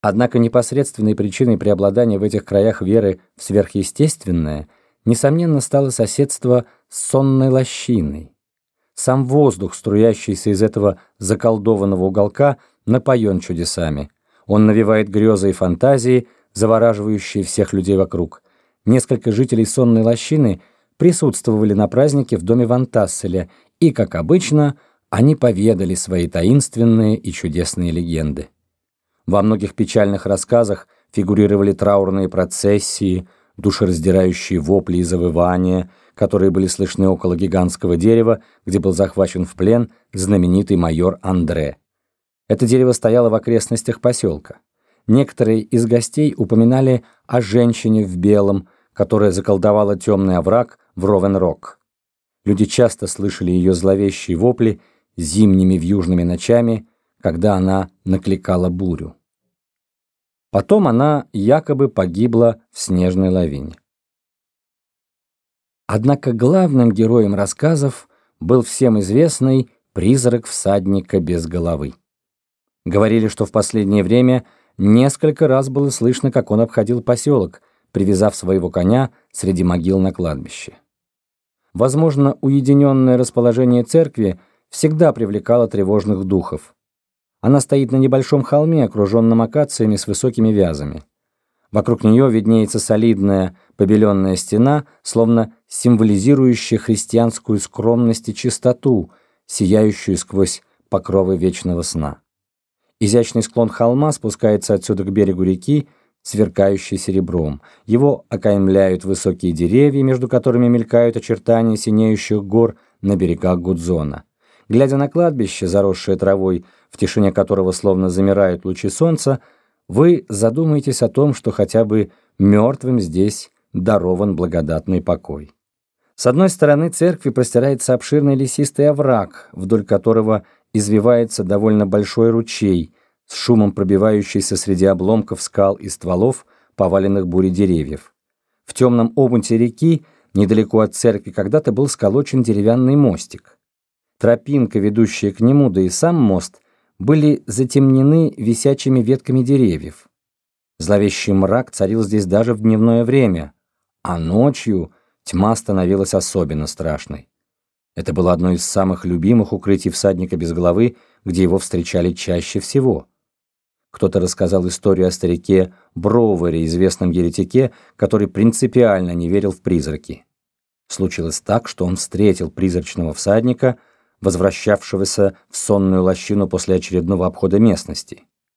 Однако непосредственной причиной преобладания в этих краях веры в сверхъестественное, несомненно, стало соседство с сонной лощиной. Сам воздух, струящийся из этого заколдованного уголка, напоен чудесами. Он навевает грезы и фантазии, завораживающие всех людей вокруг. Несколько жителей сонной лощины присутствовали на празднике в доме Вантасселя, и, как обычно, они поведали свои таинственные и чудесные легенды. Во многих печальных рассказах фигурировали траурные процессии, душераздирающие вопли и завывания, которые были слышны около гигантского дерева, где был захвачен в плен знаменитый майор Андре. Это дерево стояло в окрестностях поселка. Некоторые из гостей упоминали о женщине в белом, которая заколдовала темный овраг в Ровен-Рок. Люди часто слышали ее зловещие вопли зимними вьюжными ночами, когда она накликала бурю. Потом она якобы погибла в снежной лавине. Однако главным героем рассказов был всем известный призрак всадника без головы. Говорили, что в последнее время несколько раз было слышно, как он обходил поселок, привязав своего коня среди могил на кладбище. Возможно, уединенное расположение церкви всегда привлекало тревожных духов. Она стоит на небольшом холме, окруженном акациями с высокими вязами. Вокруг нее виднеется солидная побеленная стена, словно символизирующая христианскую скромность и чистоту, сияющую сквозь покровы вечного сна. Изящный склон холма спускается отсюда к берегу реки, сверкающий серебром. Его окаймляют высокие деревья, между которыми мелькают очертания синеющих гор на берегах Гудзона. Глядя на кладбище, заросшее травой, в тишине которого словно замирают лучи солнца, вы задумаетесь о том, что хотя бы мертвым здесь дарован благодатный покой. С одной стороны церкви простирается обширный лесистый овраг, вдоль которого извивается довольно большой ручей, с шумом пробивающийся среди обломков скал и стволов, поваленных бурей деревьев. В темном омуте реки, недалеко от церкви, когда-то был сколочен деревянный мостик. Тропинка, ведущая к нему, да и сам мост, были затемнены висячими ветками деревьев. Зловещий мрак царил здесь даже в дневное время, а ночью тьма становилась особенно страшной. Это было одно из самых любимых укрытий всадника без головы, где его встречали чаще всего. Кто-то рассказал историю о старике Броуэре, известном еретике, который принципиально не верил в призраки. Случилось так, что он встретил призрачного всадника – возвращавшегося в сонную лощину после очередного обхода местности.